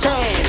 change.